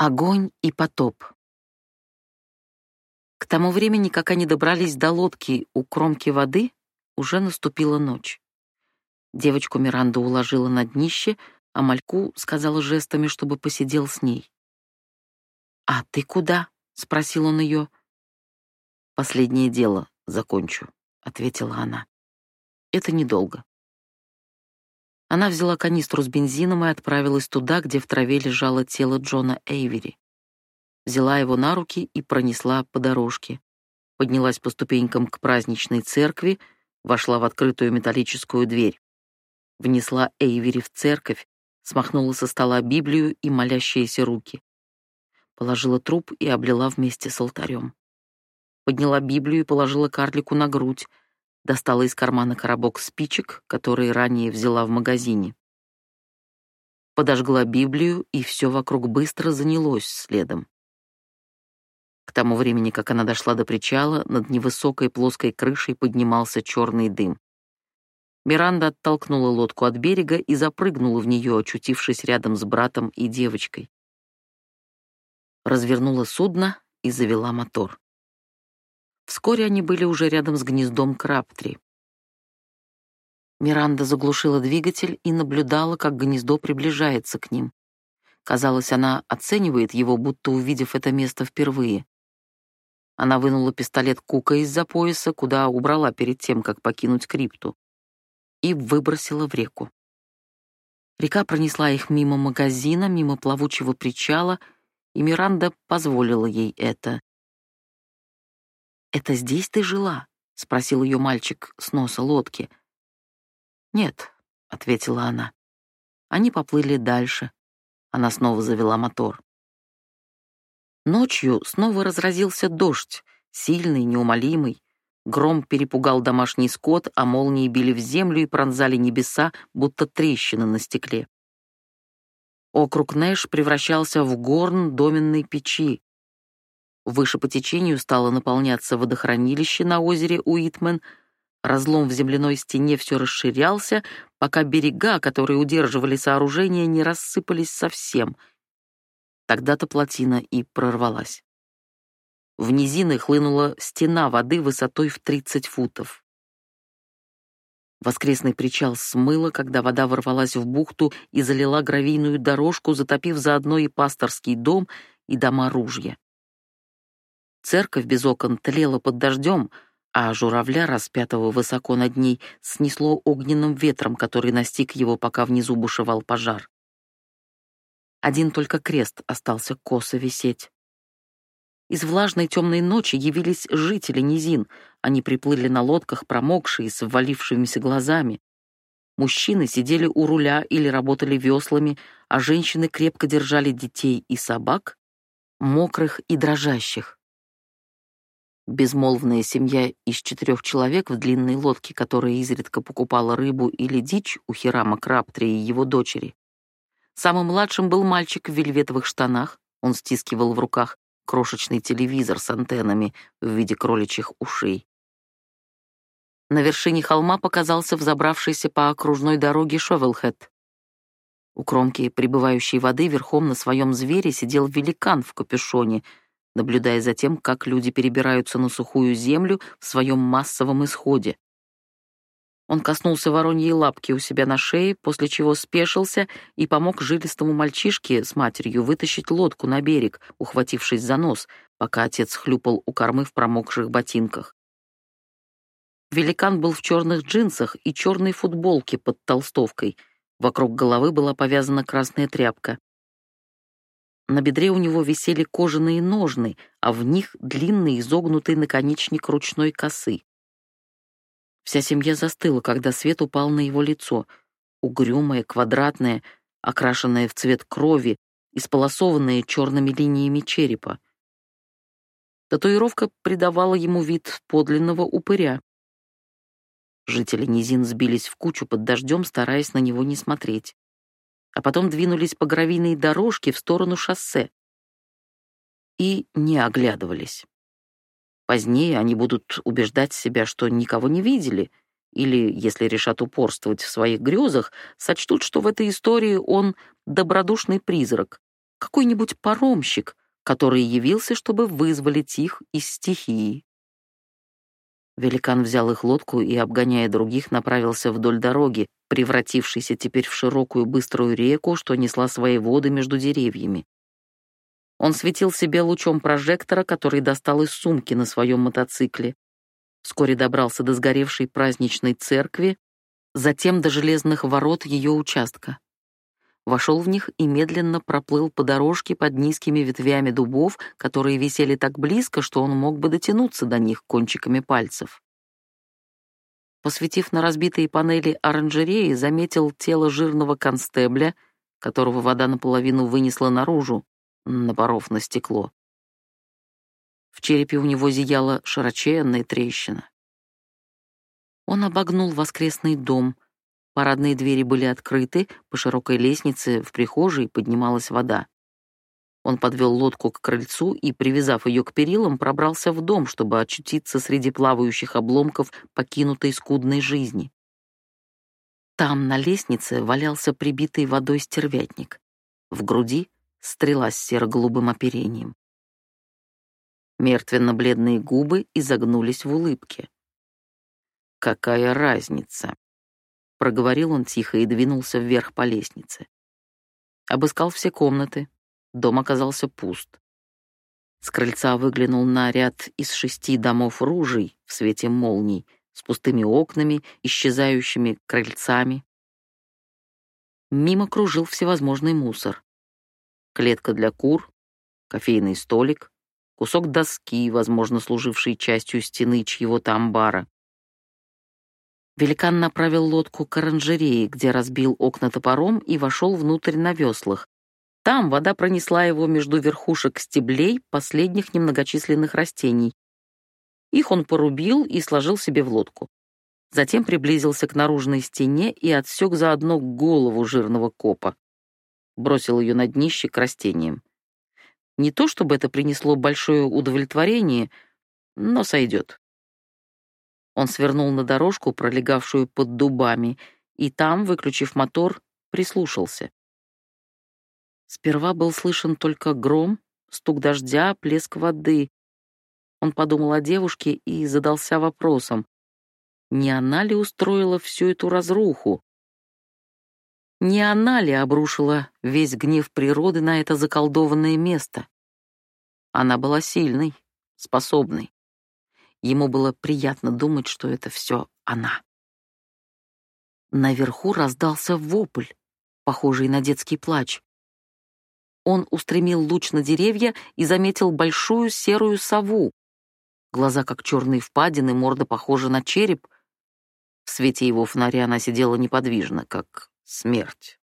Огонь и потоп. К тому времени, как они добрались до лодки у кромки воды, уже наступила ночь. Девочку Миранда уложила на днище, а Мальку сказала жестами, чтобы посидел с ней. «А ты куда?» — спросил он ее. «Последнее дело закончу», — ответила она. «Это недолго». Она взяла канистру с бензином и отправилась туда, где в траве лежало тело Джона Эйвери. Взяла его на руки и пронесла по дорожке. Поднялась по ступенькам к праздничной церкви, вошла в открытую металлическую дверь. Внесла Эйвери в церковь, смахнула со стола Библию и молящиеся руки. Положила труп и облила вместе с алтарем. Подняла Библию и положила карлику на грудь, достала из кармана коробок спичек, который ранее взяла в магазине. Подожгла Библию, и все вокруг быстро занялось следом. К тому времени, как она дошла до причала, над невысокой плоской крышей поднимался черный дым. Миранда оттолкнула лодку от берега и запрыгнула в нее, очутившись рядом с братом и девочкой. Развернула судно и завела мотор. Вскоре они были уже рядом с гнездом Краптри. Миранда заглушила двигатель и наблюдала, как гнездо приближается к ним. Казалось, она оценивает его, будто увидев это место впервые. Она вынула пистолет Кука из-за пояса, куда убрала перед тем, как покинуть крипту, и выбросила в реку. Река пронесла их мимо магазина, мимо плавучего причала, и Миранда позволила ей это. «Это здесь ты жила?» — спросил ее мальчик с носа лодки. «Нет», — ответила она. Они поплыли дальше. Она снова завела мотор. Ночью снова разразился дождь, сильный, неумолимый. Гром перепугал домашний скот, а молнии били в землю и пронзали небеса, будто трещины на стекле. Округ Нэш превращался в горн доменной печи. Выше по течению стало наполняться водохранилище на озере Уитмен. Разлом в земляной стене все расширялся, пока берега, которые удерживали сооружение, не рассыпались совсем. Тогда-то плотина и прорвалась. В низины хлынула стена воды высотой в 30 футов. Воскресный причал смыло, когда вода ворвалась в бухту и залила гравийную дорожку, затопив заодно и пасторский дом, и дома ружья. Церковь без окон тлела под дождем, а журавля, распятого высоко над ней, снесло огненным ветром, который настиг его, пока внизу бушевал пожар. Один только крест остался косо висеть. Из влажной темной ночи явились жители низин. Они приплыли на лодках, промокшие, с ввалившимися глазами. Мужчины сидели у руля или работали веслами, а женщины крепко держали детей и собак, мокрых и дрожащих. Безмолвная семья из четырех человек в длинной лодке, которая изредка покупала рыбу или дичь у Хирама Краптри и его дочери. Самым младшим был мальчик в вельветовых штанах. Он стискивал в руках крошечный телевизор с антеннами в виде кроличьих ушей. На вершине холма показался взобравшийся по окружной дороге Шовелхэт. У кромки прибывающей воды верхом на своем звере сидел великан в капюшоне — наблюдая за тем, как люди перебираются на сухую землю в своем массовом исходе. Он коснулся вороньей лапки у себя на шее, после чего спешился и помог жилистому мальчишке с матерью вытащить лодку на берег, ухватившись за нос, пока отец хлюпал у кормы в промокших ботинках. Великан был в черных джинсах и черной футболке под толстовкой. Вокруг головы была повязана красная тряпка. На бедре у него висели кожаные ножны, а в них длинный изогнутый наконечник ручной косы. Вся семья застыла, когда свет упал на его лицо, угрюмое, квадратное, окрашенное в цвет крови, исполосованное черными линиями черепа. Татуировка придавала ему вид подлинного упыря. Жители низин сбились в кучу под дождем, стараясь на него не смотреть а потом двинулись по гравийной дорожке в сторону шоссе. И не оглядывались. Позднее они будут убеждать себя, что никого не видели, или, если решат упорствовать в своих грезах, сочтут, что в этой истории он добродушный призрак, какой-нибудь паромщик, который явился, чтобы вызволить их из стихии. Великан взял их лодку и, обгоняя других, направился вдоль дороги, превратившейся теперь в широкую быструю реку, что несла свои воды между деревьями. Он светил себе лучом прожектора, который достал из сумки на своем мотоцикле. Вскоре добрался до сгоревшей праздничной церкви, затем до железных ворот ее участка. Вошел в них и медленно проплыл по дорожке под низкими ветвями дубов, которые висели так близко, что он мог бы дотянуться до них кончиками пальцев. Посветив на разбитые панели оранжереи, заметил тело жирного констебля, которого вода наполовину вынесла наружу, напоров на стекло. В черепе у него зияла широченная трещина. Он обогнул воскресный дом. Парадные двери были открыты, по широкой лестнице в прихожей поднималась вода. Он подвел лодку к крыльцу и, привязав ее к перилам, пробрался в дом, чтобы очутиться среди плавающих обломков покинутой скудной жизни. Там, на лестнице, валялся прибитый водой стервятник. В груди — стрела с серо-голубым оперением. Мертвенно-бледные губы изогнулись в улыбке. «Какая разница?» — проговорил он тихо и двинулся вверх по лестнице. Обыскал все комнаты. Дом оказался пуст. С крыльца выглянул на ряд из шести домов ружей в свете молний, с пустыми окнами, исчезающими крыльцами. Мимо кружил всевозможный мусор. Клетка для кур, кофейный столик, кусок доски, возможно, служивший частью стены чьего-то амбара, Великан направил лодку к оранжерее, где разбил окна топором и вошел внутрь на веслах. Там вода пронесла его между верхушек стеблей последних немногочисленных растений. Их он порубил и сложил себе в лодку. Затем приблизился к наружной стене и отсек заодно голову жирного копа. Бросил ее на днище к растениям. Не то чтобы это принесло большое удовлетворение, но сойдет. Он свернул на дорожку, пролегавшую под дубами, и там, выключив мотор, прислушался. Сперва был слышен только гром, стук дождя, плеск воды. Он подумал о девушке и задался вопросом, не она ли устроила всю эту разруху? Не она ли обрушила весь гнев природы на это заколдованное место? Она была сильной, способной. Ему было приятно думать, что это все она. Наверху раздался вопль, похожий на детский плач. Он устремил луч на деревья и заметил большую серую сову. Глаза как черные впадины, морда похожа на череп. В свете его фонаря она сидела неподвижно, как смерть.